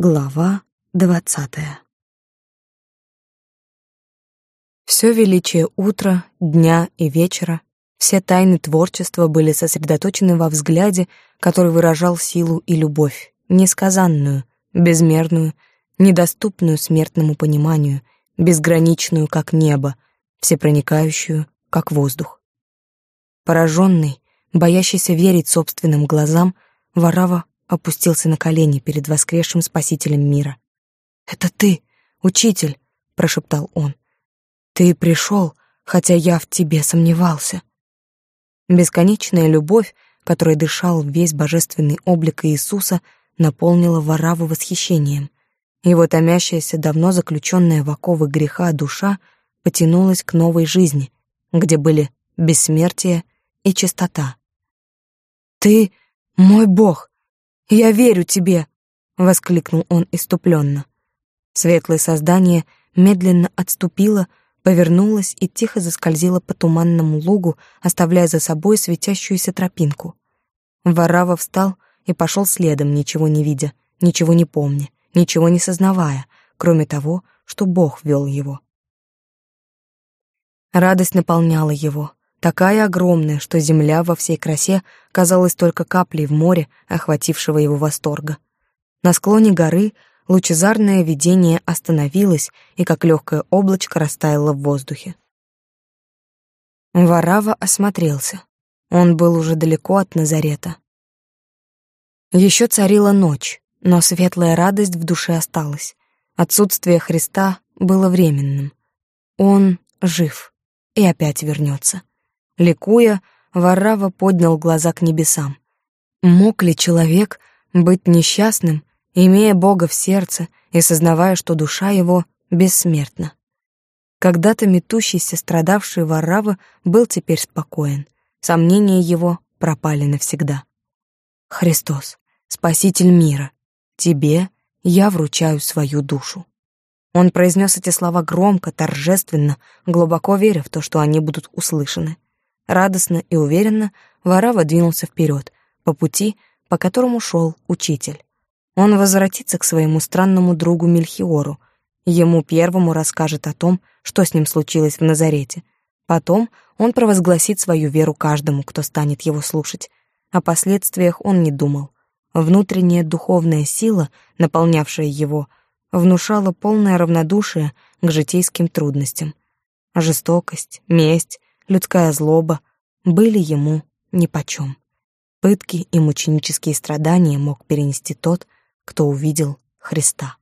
Глава двадцатая Все величие утра, дня и вечера, все тайны творчества были сосредоточены во взгляде, который выражал силу и любовь, несказанную, безмерную, недоступную смертному пониманию, безграничную, как небо, всепроникающую, как воздух. Пораженный, боящийся верить собственным глазам, Варава опустился на колени перед воскресшим спасителем мира. «Это ты, учитель!» — прошептал он. «Ты пришел, хотя я в тебе сомневался». Бесконечная любовь, которой дышал весь божественный облик Иисуса, наполнила Вараву восхищением. Его томящаяся, давно заключенная в оковы греха душа потянулась к новой жизни, где были бессмертие и чистота. «Ты мой Бог!» «Я верю тебе!» — воскликнул он иступленно. Светлое создание медленно отступило, повернулось и тихо заскользило по туманному лугу, оставляя за собой светящуюся тропинку. Варава встал и пошел следом, ничего не видя, ничего не помня, ничего не сознавая, кроме того, что Бог вел его. Радость наполняла его такая огромная, что земля во всей красе казалась только каплей в море, охватившего его восторга. На склоне горы лучезарное видение остановилось и как легкое облачко растаяло в воздухе. Варава осмотрелся. Он был уже далеко от Назарета. Еще царила ночь, но светлая радость в душе осталась. Отсутствие Христа было временным. Он жив и опять вернется. Ликуя, Варрава поднял глаза к небесам. Мог ли человек быть несчастным, имея Бога в сердце и сознавая, что душа его бессмертна? Когда-то метущийся, страдавший Варрава был теперь спокоен. Сомнения его пропали навсегда. «Христос, Спаситель мира, Тебе я вручаю свою душу». Он произнес эти слова громко, торжественно, глубоко веря в то, что они будут услышаны. Радостно и уверенно Варава двинулся вперед, по пути, по которому шел учитель. Он возвратится к своему странному другу Мельхиору. Ему первому расскажет о том, что с ним случилось в Назарете. Потом он провозгласит свою веру каждому, кто станет его слушать. О последствиях он не думал. Внутренняя духовная сила, наполнявшая его, внушала полное равнодушие к житейским трудностям. Жестокость, месть, людская злоба были ему нипочем. Пытки и мученические страдания мог перенести тот, кто увидел Христа.